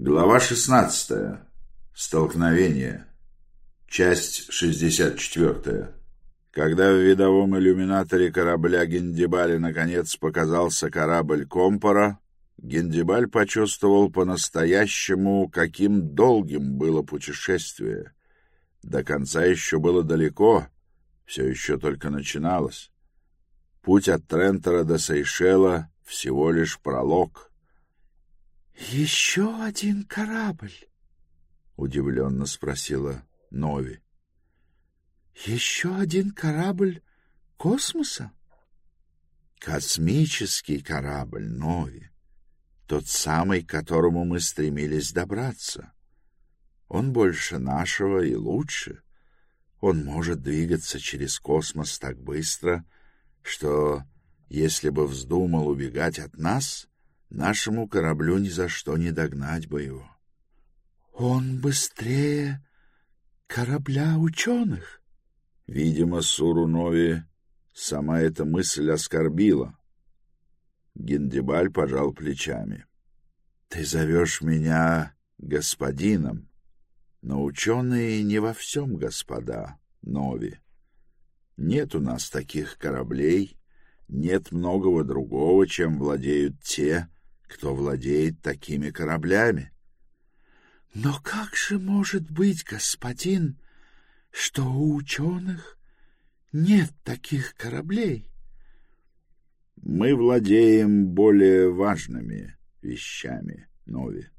Глава 16. Столкновение. Часть 64. Когда в видовом иллюминаторе корабля Гендибали наконец показался корабль Компора, Гендибаль почувствовал по-настоящему, каким долгим было путешествие. До конца еще было далеко, все еще только начиналось. Путь от Трентера до Сейшела всего лишь пролог — «Еще один корабль?» — удивленно спросила Нови. «Еще один корабль космоса?» «Космический корабль Нови, тот самый, к которому мы стремились добраться. Он больше нашего и лучше. Он может двигаться через космос так быстро, что, если бы вздумал убегать от нас, Нашему кораблю ни за что не догнать бы его. Он быстрее корабля ученых. Видимо, Сурунови сама эта мысль оскорбила. Гендибаль пожал плечами. — Ты зовешь меня господином, но ученые не во всем господа, Нови. Нет у нас таких кораблей, нет многого другого, чем владеют те, кто владеет такими кораблями. — Но как же может быть, господин, что у ученых нет таких кораблей? — Мы владеем более важными вещами, Нови.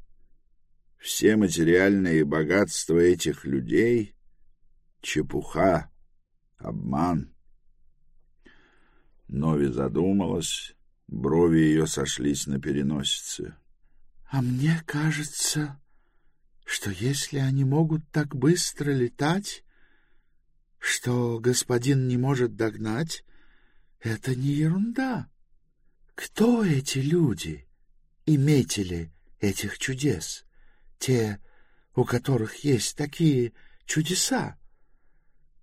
Все материальные богатства этих людей — чепуха, обман. Нови задумалась, Брови ее сошлись на переносице. — А мне кажется, что если они могут так быстро летать, что господин не может догнать, это не ерунда. Кто эти люди, иметели этих чудес, те, у которых есть такие чудеса?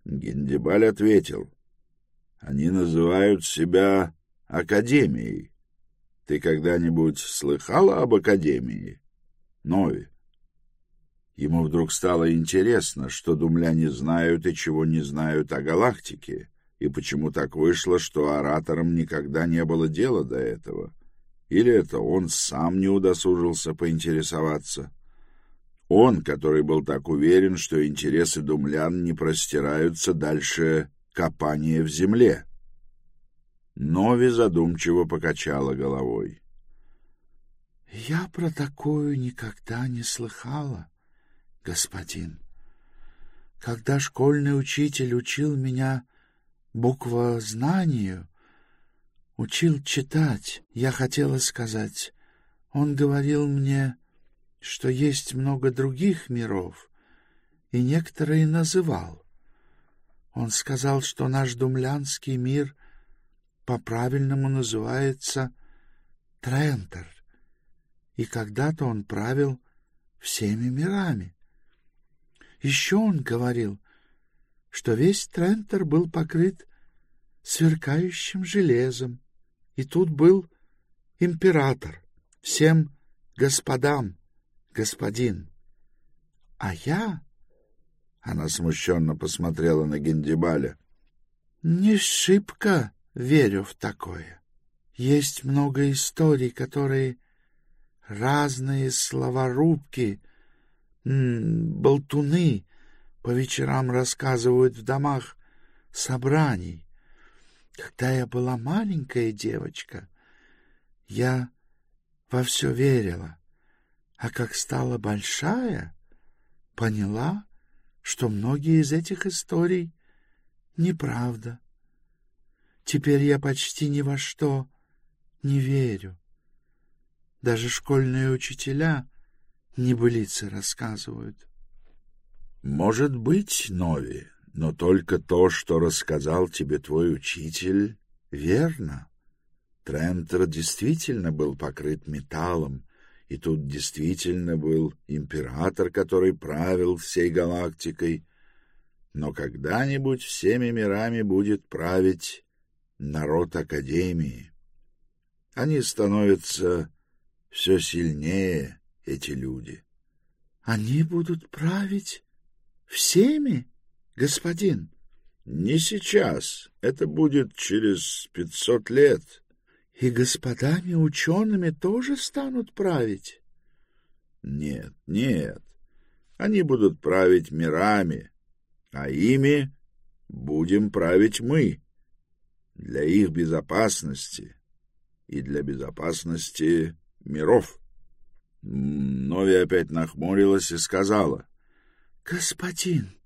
Гендибаль ответил. — Они называют себя Академией. Ты когда-нибудь слыхала об Академии? Нови. Ему вдруг стало интересно, что думляне знают и чего не знают о галактике, и почему так вышло, что ораторам никогда не было дела до этого. Или это он сам не удосужился поинтересоваться? Он, который был так уверен, что интересы думлян не простираются дальше копания в земле. Нови задумчиво покачала головой. — Я про такую никогда не слыхала, господин. Когда школьный учитель учил меня буквознанию, учил читать, я хотела сказать, он говорил мне, что есть много других миров, и некоторые называл. Он сказал, что наш думлянский мир — по-правильному называется Трентер, и когда-то он правил всеми мирами. Еще он говорил, что весь Трентер был покрыт сверкающим железом, и тут был император, всем господам, господин. А я... Она смущенно посмотрела на Гендибаля. — Не шибко верю в такое. Есть много историй, которые разные словорубки, болтуны по вечерам рассказывают в домах собраний. Когда я была маленькая девочка, я во все верила, а как стала большая, поняла, что многие из этих историй неправда. Теперь я почти ни во что не верю. Даже школьные учителя небылицы рассказывают. Может быть, Нови, но только то, что рассказал тебе твой учитель, верно. Трентер действительно был покрыт металлом, и тут действительно был император, который правил всей галактикой. Но когда-нибудь всеми мирами будет править народ Академии. Они становятся все сильнее эти люди? Они будут править всеми, господин? Не сейчас. Это будет через пятьсот лет. И господами учеными тоже станут править? Нет, нет. Они будут править мирами, а ими будем править мы. Для их безопасности и для безопасности миров. Нови опять нахмурилась и сказала. — Господин,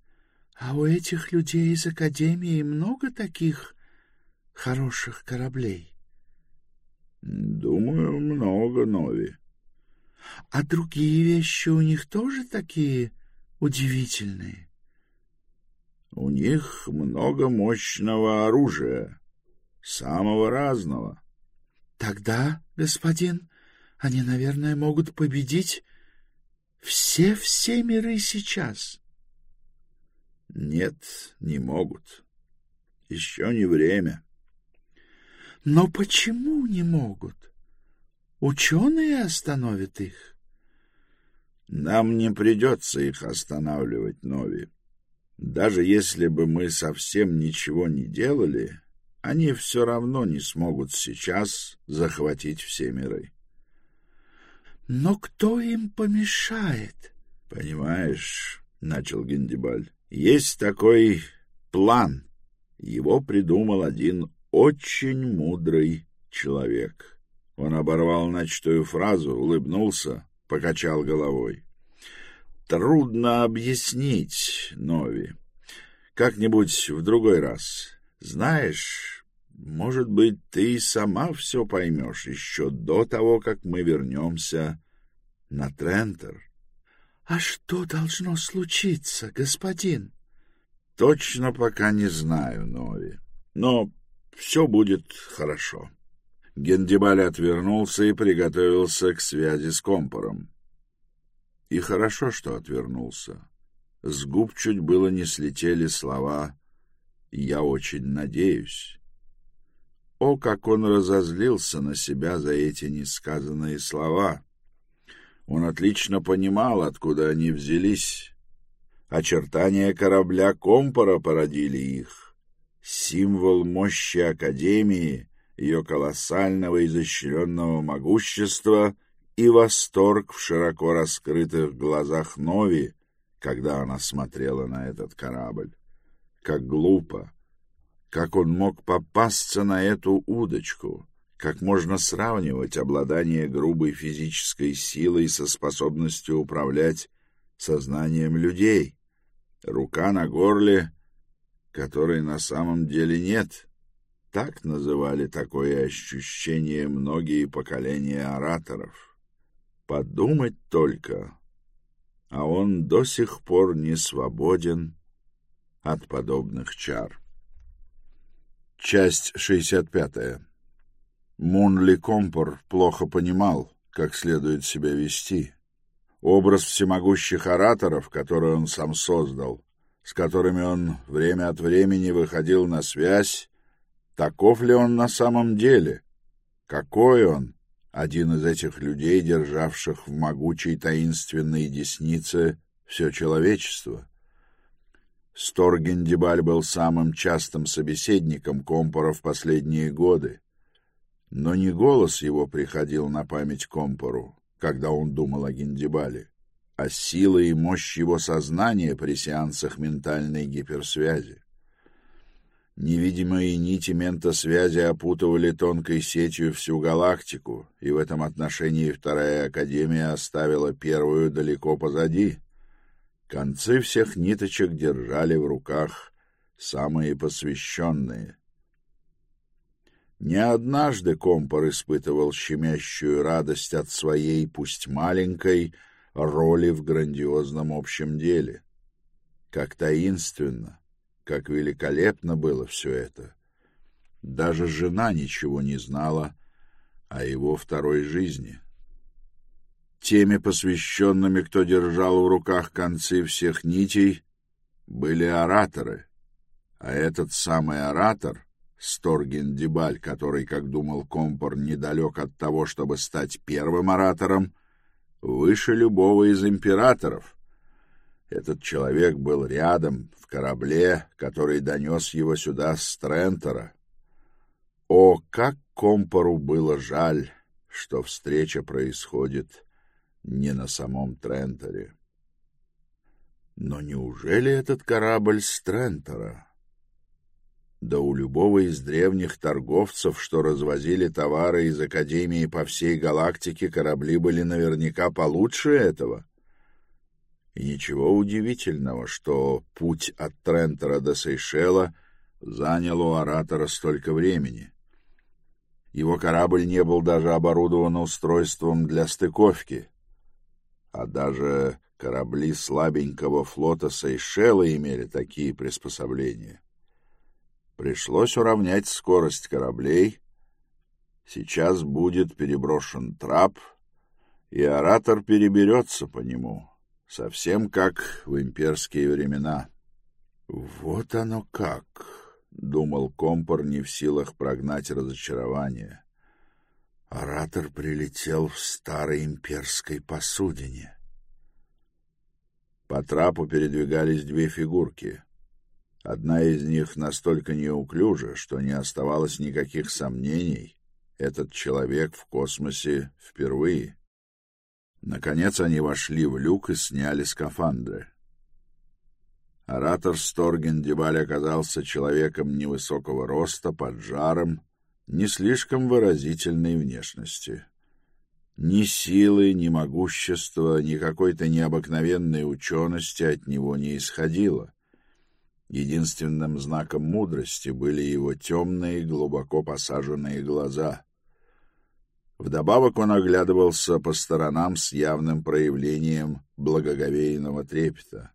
а у этих людей из Академии много таких хороших кораблей? — Думаю, много, Нови. — А другие вещи у них тоже такие удивительные? — У них много мощного оружия, самого разного. — Тогда, господин, они, наверное, могут победить все-все миры сейчас. Нет, не могут. Еще не время. Но почему не могут? Ученые остановят их. Нам не придется их останавливать, Нови. Даже если бы мы совсем ничего не делали, они все равно не смогут сейчас захватить все миры. Но кто им помешает? — Понимаешь, — начал Гендибаль, — есть такой план. Его придумал один очень мудрый человек. Он оборвал начатую фразу, улыбнулся, покачал головой. Трудно объяснить, Нови. Как-нибудь в другой раз. Знаешь, может быть, ты сама все поймешь еще до того, как мы вернемся на Трентер. — А что должно случиться, господин? — Точно пока не знаю, Нови. Но все будет хорошо. Гендибаль отвернулся и приготовился к связи с компором. И хорошо, что отвернулся. С губ чуть было не слетели слова «Я очень надеюсь». О, как он разозлился на себя за эти несказанные слова! Он отлично понимал, откуда они взялись. Очертания корабля Компора породили их. Символ мощи Академии, ее колоссального изощренного могущества и восторг в широко раскрытых глазах Нови, когда она смотрела на этот корабль. Как глупо! Как он мог попасться на эту удочку? Как можно сравнивать обладание грубой физической силой со способностью управлять сознанием людей? Рука на горле, которой на самом деле нет. Так называли такое ощущение многие поколения ораторов. Подумать только, а он до сих пор не свободен от подобных чар. Часть 65. Мунли Компор плохо понимал, как следует себя вести. Образ всемогущих ораторов, который он сам создал, с которыми он время от времени выходил на связь, таков ли он на самом деле? Какой он, один из этих людей, державших в могучей таинственной деснице все человечество? Сторгендибаль был самым частым собеседником Компора в последние годы. Но не голос его приходил на память Компору, когда он думал о Гендибале, а сила и мощь его сознания при сеансах ментальной гиперсвязи. Невидимые нити ментосвязи опутывали тонкой сетью всю галактику, и в этом отношении Вторая Академия оставила первую далеко позади — Концы всех ниточек держали в руках самые посвященные. Не однажды Компор испытывал щемящую радость от своей, пусть маленькой, роли в грандиозном общем деле. Как таинственно, как великолепно было все это. Даже жена ничего не знала о его второй жизни. — Теми посвященными, кто держал в руках концы всех нитей, были ораторы. А этот самый оратор, Сторген Дебаль, который, как думал Компор, недалек от того, чтобы стать первым оратором, выше любого из императоров. Этот человек был рядом, в корабле, который донес его сюда с Трентера. О, как Компору было жаль, что встреча происходит не на самом Трентере. Но неужели этот корабль с Трентера? Да у любого из древних торговцев, что развозили товары из Академии по всей галактике, корабли были наверняка получше этого. И ничего удивительного, что путь от Трентера до Сейшела занял у оратора столько времени. Его корабль не был даже оборудован устройством для стыковки, а даже корабли слабенького флота Сейшела имели такие приспособления. Пришлось уравнять скорость кораблей. Сейчас будет переброшен трап, и оратор переберется по нему, совсем как в имперские времена. «Вот оно как!» — думал Компор, не в силах прогнать разочарование. Оратор прилетел в старой имперской посудине. По трапу передвигались две фигурки — Одна из них настолько неуклюжа, что не оставалось никаких сомнений. Этот человек в космосе впервые. Наконец они вошли в люк и сняли скафандры. Оратор Сторген Дебаль оказался человеком невысокого роста, поджаром, не слишком выразительной внешности. Ни силы, ни могущества, ни какой-то необыкновенной учености от него не исходило. Единственным знаком мудрости были его темные, глубоко посаженные глаза. Вдобавок он оглядывался по сторонам с явным проявлением благоговейного трепета.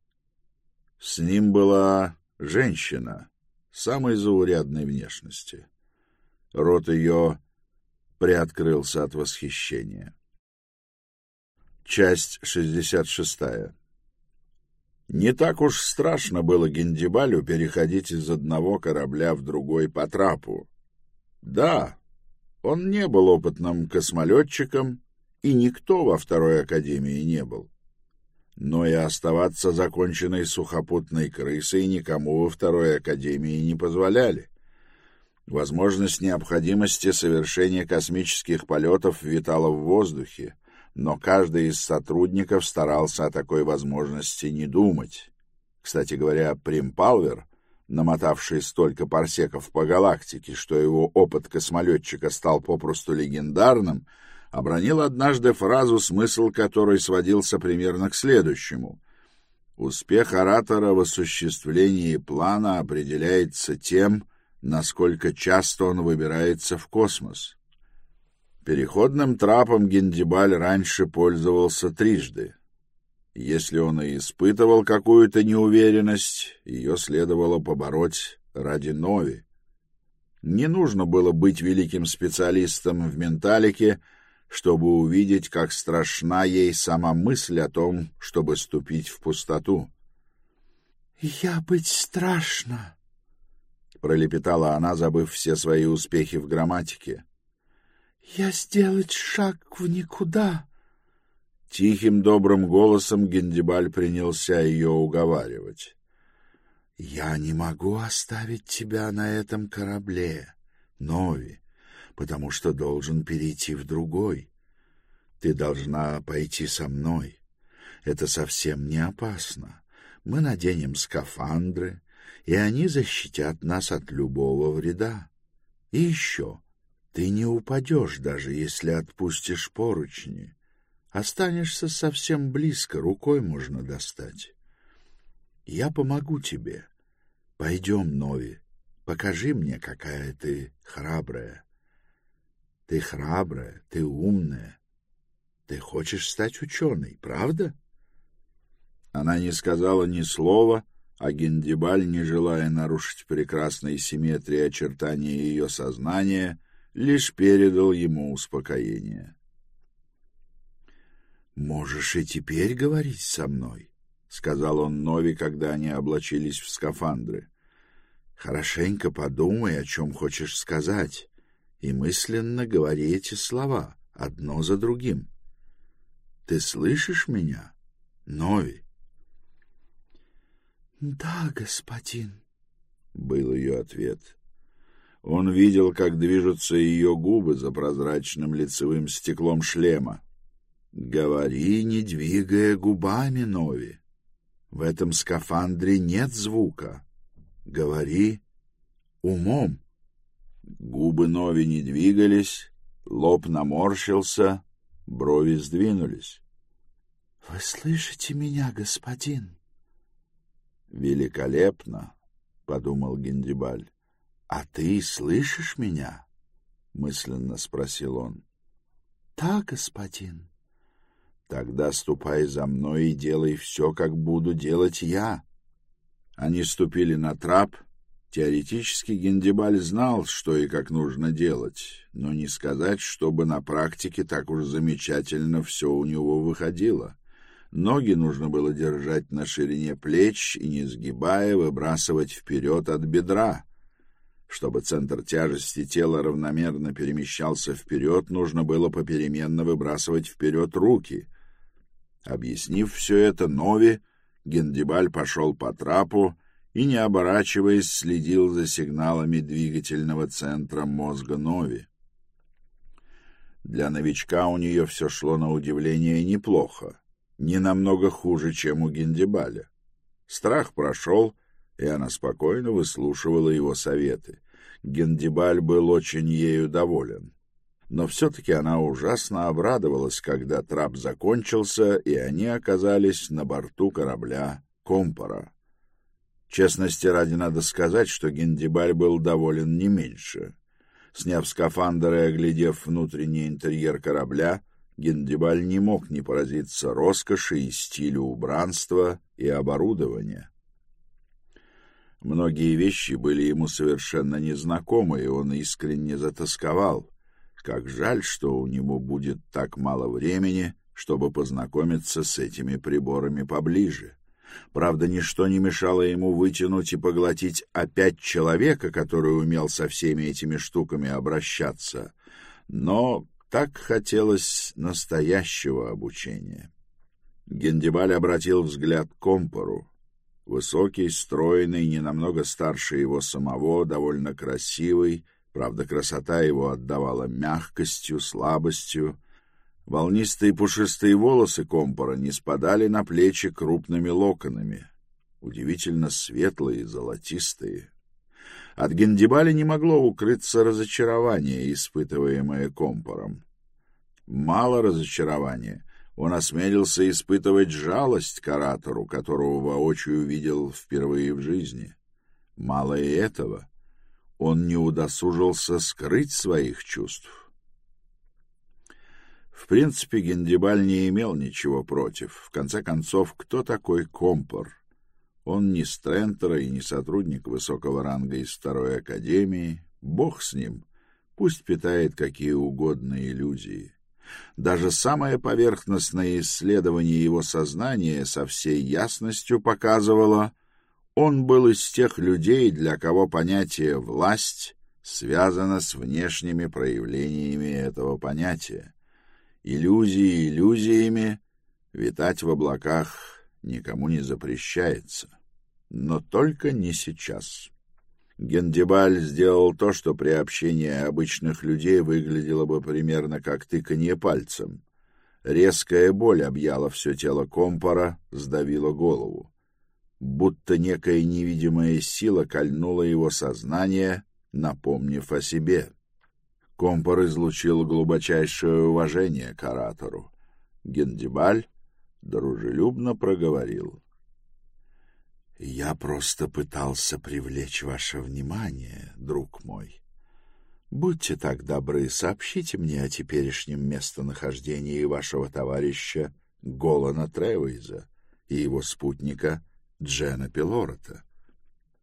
С ним была женщина самой заурядной внешности. Рот ее приоткрылся от восхищения. Часть шестьдесят шестая. Не так уж страшно было Гендибалю переходить из одного корабля в другой по трапу. Да, он не был опытным космолетчиком, и никто во второй академии не был. Но и оставаться законченной сухопутной крысой никому во второй академии не позволяли. Возможность необходимости совершения космических полетов витала в воздухе, но каждый из сотрудников старался о такой возможности не думать. Кстати говоря, Примпалвер, намотавший столько парсеков по галактике, что его опыт космолетчика стал попросту легендарным, обронил однажды фразу, смысл которой сводился примерно к следующему. Успех оратора в осуществлении плана определяется тем, насколько часто он выбирается в космос. Переходным трапом Гендибаль раньше пользовался трижды. Если он и испытывал какую-то неуверенность, ее следовало побороть ради Нови. Не нужно было быть великим специалистом в менталике, чтобы увидеть, как страшна ей сама мысль о том, чтобы ступить в пустоту. «Я быть страшно», — пролепетала она, забыв все свои успехи в грамматике. Я сделать шаг в никуда. Тихим добрым голосом Гендибаль принялся ее уговаривать. Я не могу оставить тебя на этом корабле, Нови, потому что должен перейти в другой. Ты должна пойти со мной. Это совсем не опасно. Мы наденем скафандры, и они защитят нас от любого вреда. И еще ты не упадешь, даже если отпустишь поручни. Останешься совсем близко, рукой можно достать. Я помогу тебе. Пойдем, Нови, покажи мне, какая ты храбрая. Ты храбрая, ты умная. Ты хочешь стать ученой, правда? Она не сказала ни слова, а Гендибаль, не желая нарушить прекрасной симметрии очертаний ее сознания, лишь передал ему успокоение. «Можешь и теперь говорить со мной», — сказал он Нови, когда они облачились в скафандры. «Хорошенько подумай, о чем хочешь сказать, и мысленно говори эти слова, одно за другим. Ты слышишь меня, Нови? — Да, господин, — был ее ответ. Он видел, как движутся ее губы за прозрачным лицевым стеклом шлема. «Говори, не двигая губами, Нови. В этом скафандре нет звука. Говори умом». Губы Нови не двигались, лоб наморщился, брови сдвинулись. — Вы слышите меня, господин? — Великолепно, — подумал Гендибаль. — А ты слышишь меня? — мысленно спросил он. — Да, господин. — Тогда ступай за мной и делай все, как буду делать я. Они ступили на трап. Теоретически Гендибаль знал, что и как нужно делать, но не сказать, чтобы на практике так уж замечательно все у него выходило. Ноги нужно было держать на ширине плеч и, не сгибая, выбрасывать вперед от бедра — чтобы центр тяжести тела равномерно перемещался вперед, нужно было попеременно выбрасывать вперед руки. Объяснив все это Нови, Гендибаль пошел по трапу и, не оборачиваясь, следил за сигналами двигательного центра мозга Нови. Для новичка у нее все шло на удивление неплохо, не намного хуже, чем у Гендибаля. Страх прошел, и она спокойно выслушивала его советы. Гендибаль был очень ею доволен. Но все-таки она ужасно обрадовалась, когда трап закончился, и они оказались на борту корабля «Компора». Честности ради надо сказать, что Гендибаль был доволен не меньше. Сняв скафандр и оглядев внутренний интерьер корабля, Гендибаль не мог не поразиться роскоши и стилю убранства и оборудования. Многие вещи были ему совершенно незнакомы, и он искренне затасковал. Как жаль, что у него будет так мало времени, чтобы познакомиться с этими приборами поближе. Правда, ничто не мешало ему вытянуть и поглотить опять человека, который умел со всеми этими штуками обращаться. Но так хотелось настоящего обучения. Гендибаль обратил взгляд к компору. Высокий, стройный, не намного старше его самого, довольно красивый, правда, красота его отдавала мягкостью, слабостью. Волнистые пушистые волосы компора не спадали на плечи крупными локонами, удивительно светлые, золотистые. От Гендибали не могло укрыться разочарование, испытываемое компором. Мало разочарования — он осмелился испытывать жалость к оратору, которого воочию видел впервые в жизни. Мало и этого. Он не удосужился скрыть своих чувств. В принципе, Гендибаль не имел ничего против. В конце концов, кто такой Компор? Он не Стрентера и не сотрудник высокого ранга из Второй Академии. Бог с ним. Пусть питает какие угодно иллюзии. Даже самое поверхностное исследование его сознания со всей ясностью показывало, он был из тех людей, для кого понятие «власть» связано с внешними проявлениями этого понятия. Иллюзии иллюзиями, витать в облаках никому не запрещается. Но только не сейчас. Гендибаль сделал то, что при общении обычных людей выглядело бы примерно как тыканье пальцем. Резкая боль объяла все тело компора, сдавила голову. Будто некая невидимая сила кольнула его сознание, напомнив о себе. Компор излучил глубочайшее уважение к оратору. Гендибаль дружелюбно проговорил. Я просто пытался привлечь ваше внимание, друг мой. Будьте так добры, сообщите мне о теперешнем местонахождении вашего товарища Голана Тревейза и его спутника Джена Пилорота.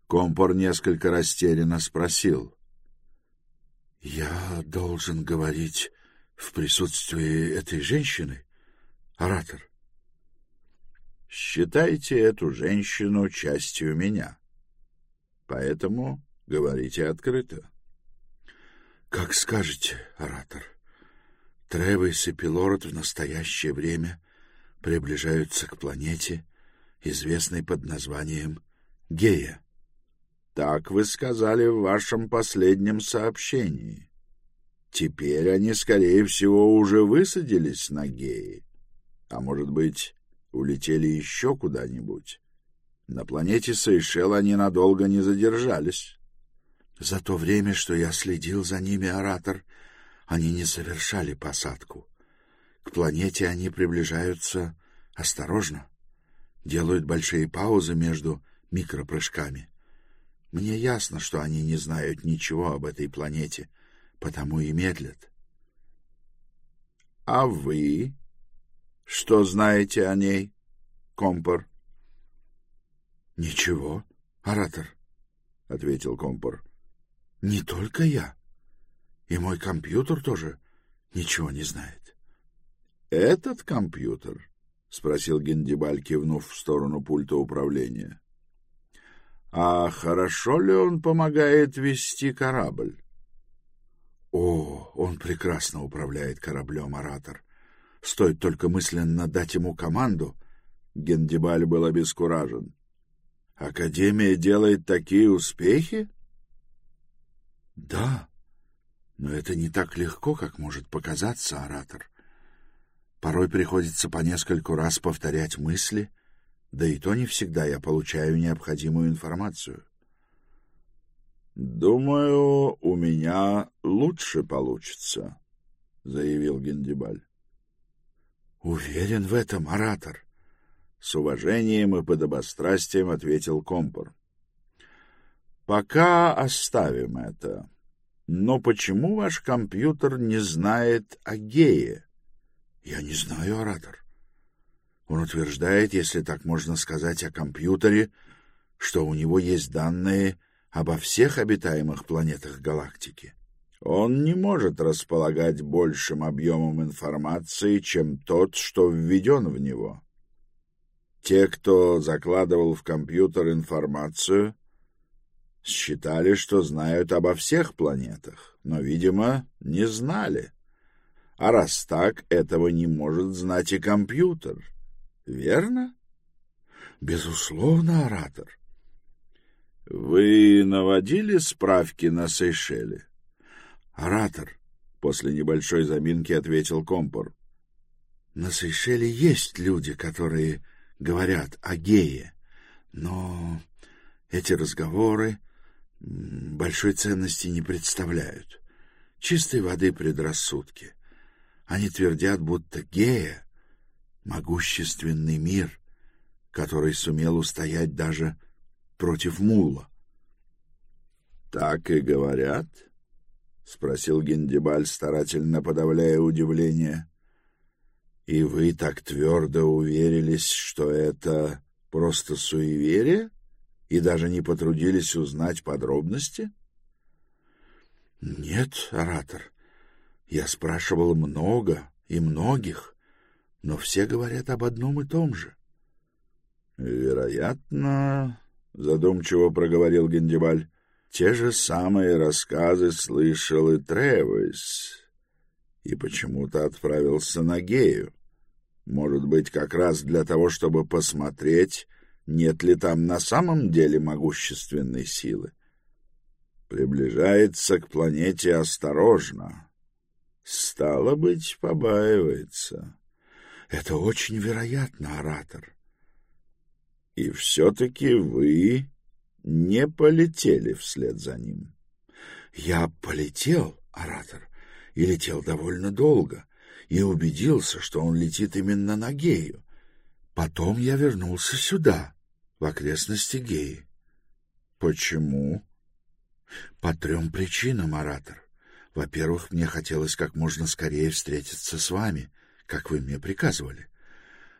Компор несколько растерянно спросил. — Я должен говорить в присутствии этой женщины, оратор? Считайте эту женщину частью меня. Поэтому говорите открыто. — Как скажете, оратор. Тревес и Пилород в настоящее время приближаются к планете, известной под названием Гея. — Так вы сказали в вашем последнем сообщении. Теперь они, скорее всего, уже высадились на Гее. А может быть, улетели еще куда-нибудь? На планете Сейшел они надолго не задержались. За то время, что я следил за ними, оратор, они не совершали посадку. К планете они приближаются осторожно, делают большие паузы между микропрыжками. Мне ясно, что они не знают ничего об этой планете, потому и медлят. — А вы? Что знаете о ней, Компор? — Ничего, оратор, — ответил Компор. — Не только я. И мой компьютер тоже ничего не знает. — Этот компьютер? — спросил Гендибаль, кивнув в сторону пульта управления. — А хорошо ли он помогает вести корабль? — О, он прекрасно управляет кораблем, оратор. Стоит только мысленно дать ему команду. Гендибаль был обескуражен. Академия делает такие успехи? Да, но это не так легко, как может показаться, оратор. Порой приходится по нескольку раз повторять мысли, да и то не всегда я получаю необходимую информацию. «Думаю, у меня лучше получится», — заявил Гендибаль. «Уверен в этом, оратор», с уважением и подобострастием ответил Компор. Пока оставим это. Но почему ваш компьютер не знает о гее? Я не знаю, оратор. Он утверждает, если так можно сказать о компьютере, что у него есть данные обо всех обитаемых планетах галактики. Он не может располагать большим объемом информации, чем тот, что введен в него. Те, кто закладывал в компьютер информацию, считали, что знают обо всех планетах, но, видимо, не знали. А раз так, этого не может знать и компьютер. Верно? Безусловно, оратор. Вы наводили справки на Сейшеле? Оратор, после небольшой заминки ответил Компор. На Сейшеле есть люди, которые говорят о гее, но эти разговоры большой ценности не представляют. Чистой воды предрассудки. Они твердят, будто гея — могущественный мир, который сумел устоять даже против мула. — Так и говорят? — спросил Гендибаль, старательно подавляя удивление. И вы так твердо уверились, что это просто суеверие? И даже не потрудились узнать подробности? Нет, оратор. Я спрашивал много и многих, но все говорят об одном и том же. Вероятно, задумчиво проговорил Гендибаль, те же самые рассказы слышал и Тревис и почему-то отправился на Гею. Может быть, как раз для того, чтобы посмотреть, нет ли там на самом деле могущественной силы. Приближается к планете осторожно. Стало быть, побаивается. Это очень вероятно, оратор. И все-таки вы не полетели вслед за ним. Я полетел, оратор, и летел довольно долго, и убедился, что он летит именно на Гею. Потом я вернулся сюда, в окрестности Геи. Почему? По трем причинам, оратор. Во-первых, мне хотелось как можно скорее встретиться с вами, как вы мне приказывали.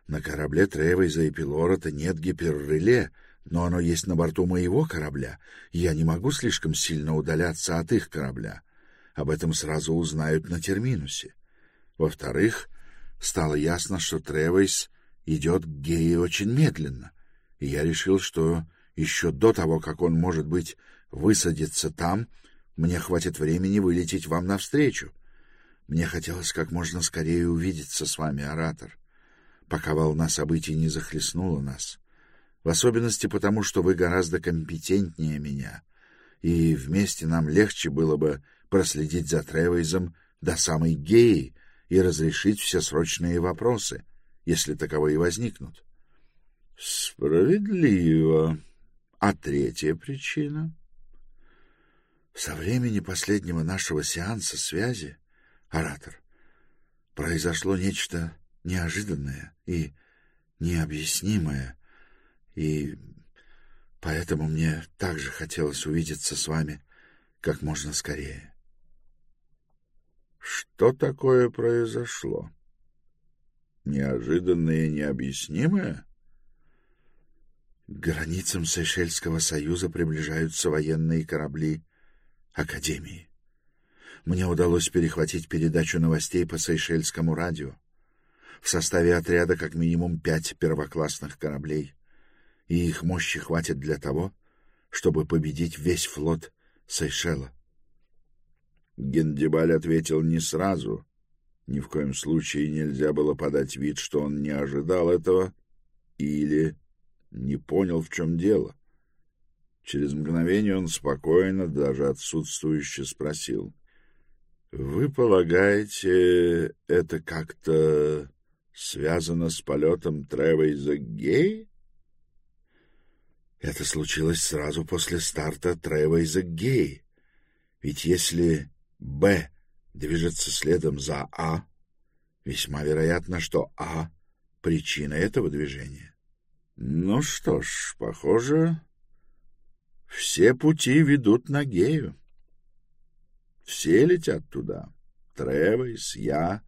На корабле Тревейза и Пилорота нет гиперреле, но оно есть на борту моего корабля, я не могу слишком сильно удаляться от их корабля. Об этом сразу узнают на терминусе. Во-вторых, стало ясно, что Тревейс идет к Гее очень медленно, и я решил, что еще до того, как он, может быть, высадится там, мне хватит времени вылететь вам навстречу. Мне хотелось как можно скорее увидеться с вами, оратор. пока волна событий не захлестнула нас. В особенности потому, что вы гораздо компетентнее меня, и вместе нам легче было бы проследить за Тревейзом до самой Геи и разрешить все срочные вопросы, если таковые возникнут. — Справедливо. А третья причина? — Со времени последнего нашего сеанса связи, оратор, произошло нечто неожиданное и необъяснимое, и поэтому мне также хотелось увидеться с вами как можно скорее. Что такое произошло? Неожиданное и необъяснимое? К границам Сейшельского союза приближаются военные корабли Академии. Мне удалось перехватить передачу новостей по Сейшельскому радио. В составе отряда как минимум пять первоклассных кораблей, и их мощи хватит для того, чтобы победить весь флот Сейшела. Гендибаль ответил не сразу. Ни в коем случае нельзя было подать вид, что он не ожидал этого или не понял, в чем дело. Через мгновение он спокойно, даже отсутствующе спросил. — Вы полагаете, это как-то связано с полетом Тревейза Гей? Это случилось сразу после старта Тревейза Гей. Ведь если Б движется следом за А, весьма вероятно, что А — причина этого движения. Ну что ж, похоже, все пути ведут на Гею. Все летят туда. Тревейс, я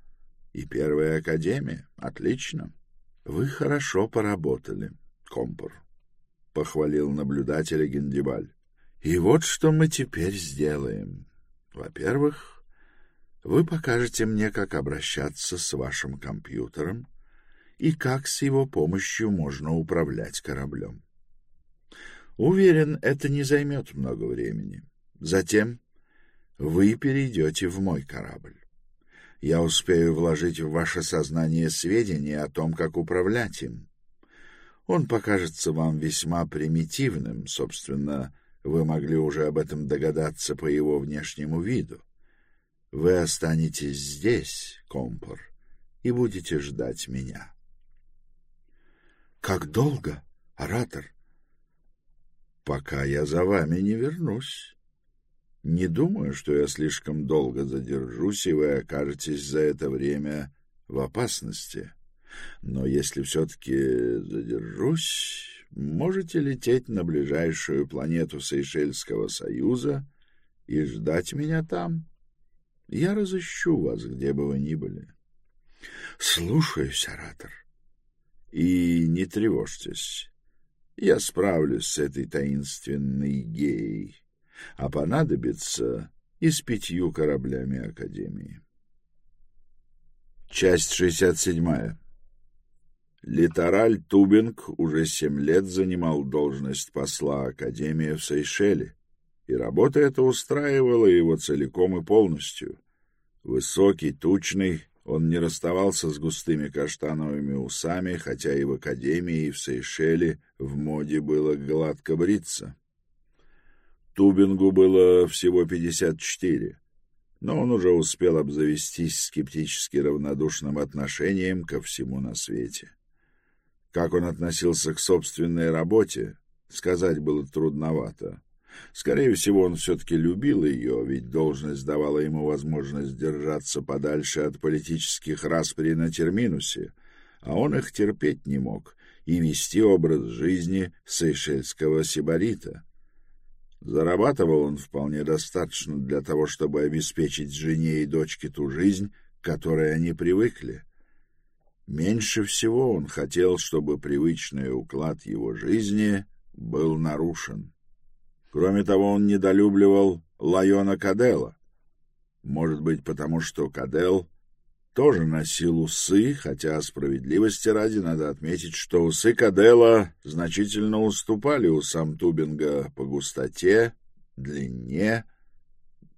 и Первая Академия. Отлично. Вы хорошо поработали, Компор. Похвалил наблюдателя Гендибаль. И вот что мы теперь сделаем. Во-первых, вы покажете мне, как обращаться с вашим компьютером и как с его помощью можно управлять кораблем. Уверен, это не займет много времени. Затем вы перейдете в мой корабль я успею вложить в ваше сознание сведения о том, как управлять им. Он покажется вам весьма примитивным, собственно, вы могли уже об этом догадаться по его внешнему виду. Вы останетесь здесь, Компор, и будете ждать меня. — Как долго, оратор? — Пока я за вами не вернусь. Не думаю, что я слишком долго задержусь, и вы окажетесь за это время в опасности. Но если все-таки задержусь, можете лететь на ближайшую планету Сейшельского Союза и ждать меня там. Я разыщу вас, где бы вы ни были. Слушаюсь, оратор. И не тревожьтесь. Я справлюсь с этой таинственной геей а понадобится и с пятью кораблями Академии. Часть 67. Литораль Тубинг уже семь лет занимал должность посла Академии в Сейшеле, и работа эта устраивала его целиком и полностью. Высокий, тучный, он не расставался с густыми каштановыми усами, хотя и в Академии, и в Сейшеле в моде было гладко бриться. Тубингу было всего 54, но он уже успел обзавестись скептически равнодушным отношением ко всему на свете. Как он относился к собственной работе, сказать было трудновато. Скорее всего, он все-таки любил ее, ведь должность давала ему возможность держаться подальше от политических распри на Терминусе, а он их терпеть не мог и вести образ жизни сейшельского сибарита. Зарабатывал он вполне достаточно для того, чтобы обеспечить жене и дочке ту жизнь, к которой они привыкли. Меньше всего он хотел, чтобы привычный уклад его жизни был нарушен. Кроме того, он недолюбливал Лайона Кадела. Может быть, потому что Кадел тоже носил усы, хотя справедливости ради надо отметить, что усы Кадела значительно уступали усам Тубинга по густоте, длине,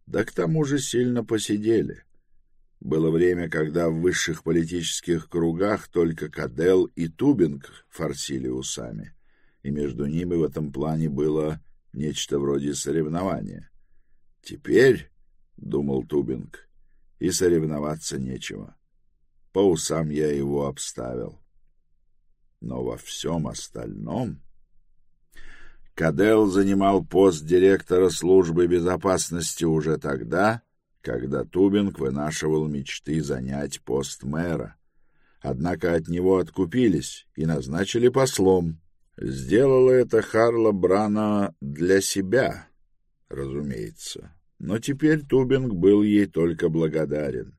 да к тому же сильно посидели. Было время, когда в высших политических кругах только Кадел и Тубинг форсили усами, и между ними в этом плане было нечто вроде соревнования. Теперь, — думал Тубинг, — и соревноваться нечего. По усам я его обставил. Но во всем остальном... Кадел занимал пост директора службы безопасности уже тогда, когда Тубинг вынашивал мечты занять пост мэра. Однако от него откупились и назначили послом. Сделала это Харла Брана для себя, разумеется. Но теперь Тубинг был ей только благодарен.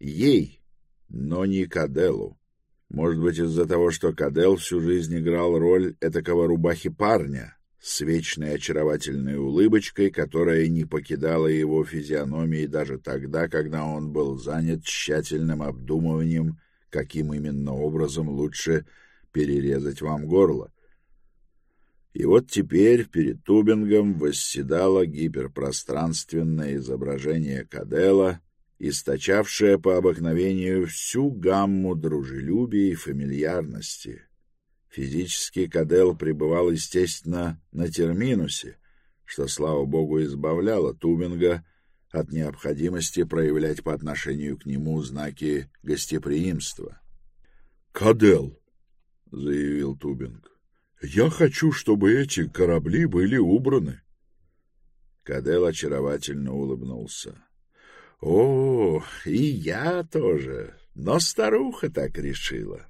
Ей, но не Каделу. Может быть, из-за того, что Кадел всю жизнь играл роль этакого рубахи-парня с вечной очаровательной улыбочкой, которая не покидала его физиономии даже тогда, когда он был занят тщательным обдумыванием, каким именно образом лучше перерезать вам горло. И вот теперь перед Тубингом восседало гиперпространственное изображение Кадела, источавшее по обыкновению всю гамму дружелюбия и фамильярности. Физически Кадел пребывал, естественно, на терминусе, что, слава богу, избавляло Тубинга от необходимости проявлять по отношению к нему знаки гостеприимства. — Кадел, — заявил Тубинг, я хочу, чтобы эти корабли были убраны. Кадел очаровательно улыбнулся. — О, и я тоже, но старуха так решила. —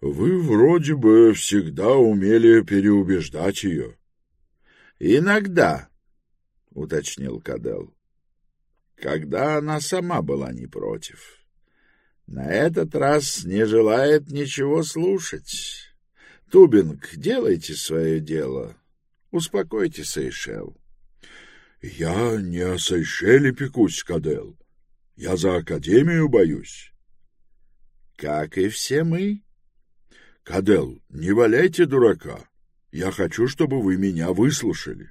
Вы вроде бы всегда умели переубеждать ее. — Иногда, — уточнил Кадел, — когда она сама была не против. На этот раз не желает ничего слушать. Тубинг, делайте свое дело. Успокойте Сейшел. — Я не о Сейшеле пекусь, Кадел. Я за Академию боюсь. — Как и все мы. — Кадел, не валяйте дурака. Я хочу, чтобы вы меня выслушали.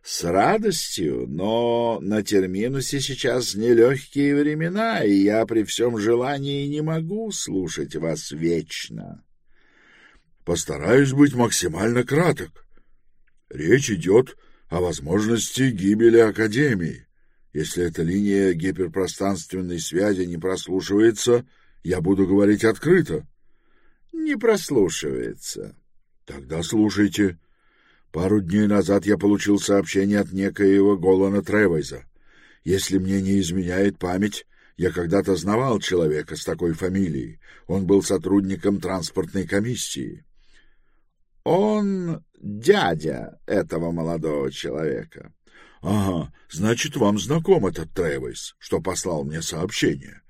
— С радостью, но на терминусе сейчас нелегкие времена, и я при всем желании не могу слушать вас вечно. — Постараюсь быть максимально краток. Речь идет о возможности гибели Академии. Если эта линия гиперпространственной связи не прослушивается, я буду говорить открыто. Не прослушивается. Тогда слушайте. Пару дней назад я получил сообщение от некоего Голана Тревайза. Если мне не изменяет память, я когда-то знавал человека с такой фамилией. Он был сотрудником транспортной комиссии. Он дядя этого молодого человека. — Ага, значит, вам знаком этот Тревис, что послал мне сообщение.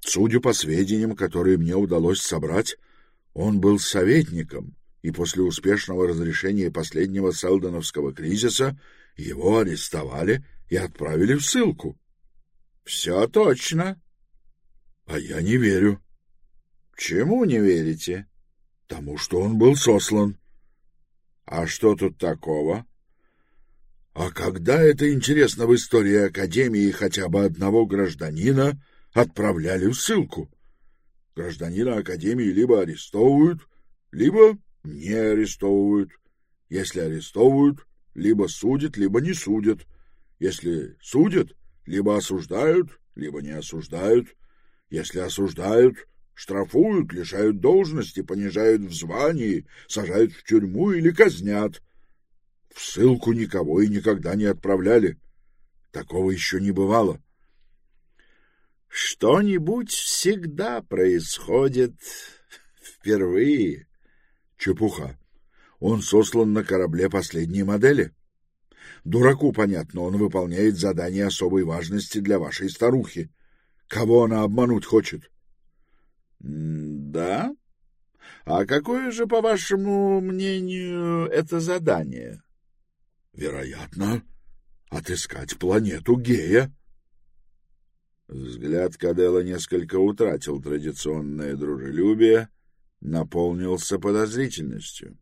Судя по сведениям, которые мне удалось собрать, он был советником, и после успешного разрешения последнего селдоновского кризиса его арестовали и отправили в ссылку. — Все точно. — А я не верю. — Чему не верите? — Тому, что он был сослан. А что тут такого? А когда это интересно в истории Академии хотя бы одного гражданина отправляли в ссылку? Гражданина Академии либо арестовывают, либо не арестовывают. Если арестовывают, либо судят, либо не судят. Если судят, либо осуждают, либо не осуждают. Если осуждают, штрафуют, лишают должности, понижают в звании, сажают в тюрьму или казнят. В ссылку никого и никогда не отправляли. Такого еще не бывало. Что-нибудь всегда происходит впервые. Чепуха. Он сослан на корабле последней модели. Дураку понятно, он выполняет задание особой важности для вашей старухи. Кого она обмануть хочет? — да? А какое же, по вашему мнению, это задание? Вероятно, отыскать планету Гея. Взгляд Кадела несколько утратил традиционное дружелюбие, наполнился подозрительностью.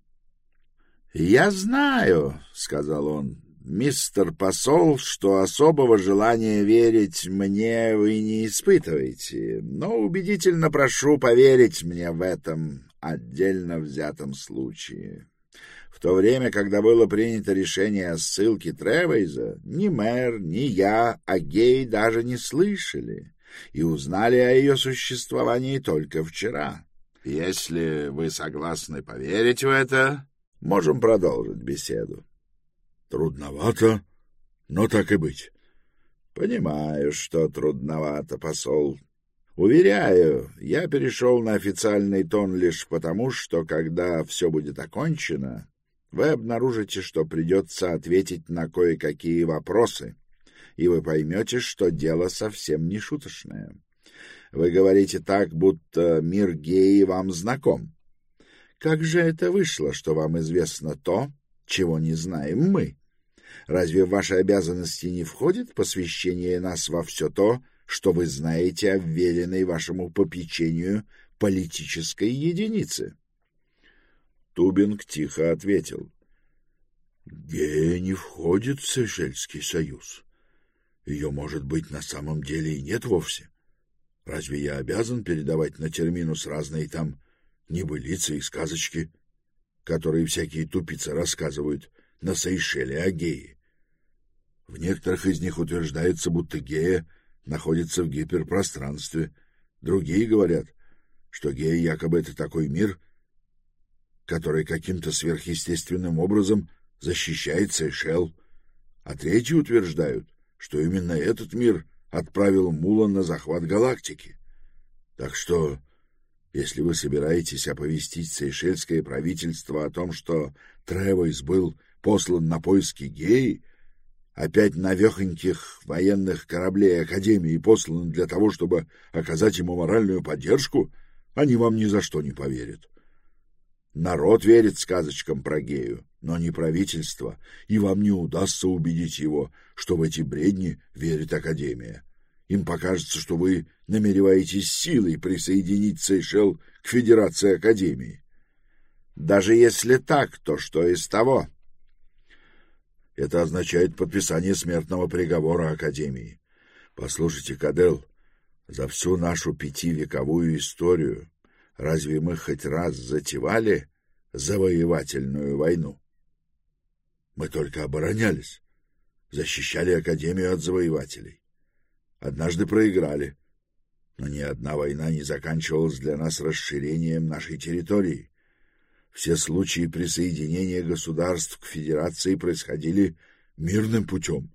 — Я знаю, — сказал он, — мистер посол, что особого желания верить мне вы не испытываете, но убедительно прошу поверить мне в этом отдельно взятом случае. В то время, когда было принято решение о ссылке Тревейза, ни мэр, ни я о гей даже не слышали и узнали о ее существовании только вчера. Если вы согласны поверить в это, можем продолжить беседу. Трудновато, но так и быть. Понимаю, что трудновато, посол. Уверяю, я перешел на официальный тон лишь потому, что когда все будет окончено, вы обнаружите, что придется ответить на кое-какие вопросы, и вы поймете, что дело совсем не шуточное. Вы говорите так, будто мир геи вам знаком. Как же это вышло, что вам известно то, чего не знаем мы? Разве в ваши обязанности не входит посвящение нас во все то, что вы знаете о вверенной вашему попечению политической единице? Тубинг тихо ответил. Гея не входит в Сейшельский союз. Ее, может быть, на самом деле и нет вовсе. Разве я обязан передавать на терминус разные там небылицы и сказочки, которые всякие тупицы рассказывают на Сейшеле о гее? В некоторых из них утверждается, будто гея находится в гиперпространстве. Другие говорят, что гея якобы это такой мир, который каким-то сверхъестественным образом защищает Сейшел. А третьи утверждают, что именно этот мир отправил Мула на захват галактики. Так что, если вы собираетесь оповестить сейшельское правительство о том, что Тревойс был послан на поиски геи, опять навехоньких военных кораблей Академии послан для того, чтобы оказать ему моральную поддержку, они вам ни за что не поверят. Народ верит сказочкам про гею, но не правительство, и вам не удастся убедить его, что в эти бредни верит Академия. Им покажется, что вы намереваетесь силой присоединить Сейшел к Федерации Академии. Даже если так, то что из того? Это означает подписание смертного приговора Академии. Послушайте, Кадел, за всю нашу пятивековую историю разве мы хоть раз затевали завоевательную войну? Мы только оборонялись, защищали Академию от завоевателей. Однажды проиграли, но ни одна война не заканчивалась для нас расширением нашей территории. Все случаи присоединения государств к Федерации происходили мирным путем,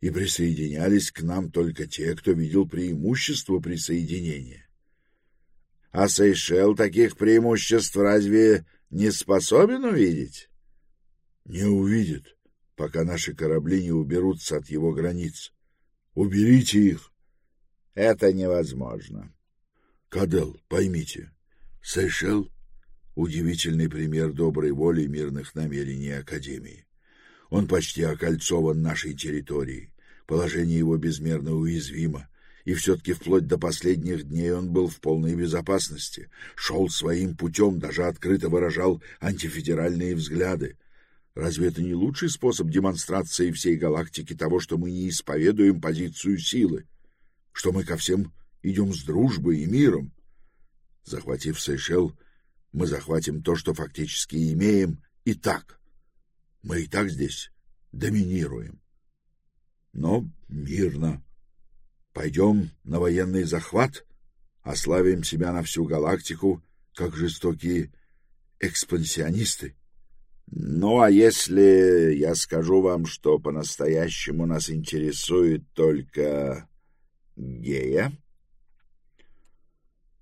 и присоединялись к нам только те, кто видел преимущество присоединения. А Сейшел таких преимуществ разве не способен увидеть? Не увидит, пока наши корабли не уберутся от его границ. Уберите их. Это невозможно. Кадел, поймите, Сейшел — удивительный пример доброй воли и мирных намерений Академии. Он почти окольцован нашей территорией, положение его безмерно уязвимо, и все-таки вплоть до последних дней он был в полной безопасности, шел своим путем, даже открыто выражал антифедеральные взгляды, Разве это не лучший способ демонстрации всей галактики того, что мы не исповедуем позицию силы, что мы ко всем идем с дружбой и миром? Захватив Сейшел, мы захватим то, что фактически имеем, и так. Мы и так здесь доминируем. Но мирно. Пойдем на военный захват, ославим себя на всю галактику, как жестокие экспансионисты. Ну, а если я скажу вам, что по-настоящему нас интересует только гея?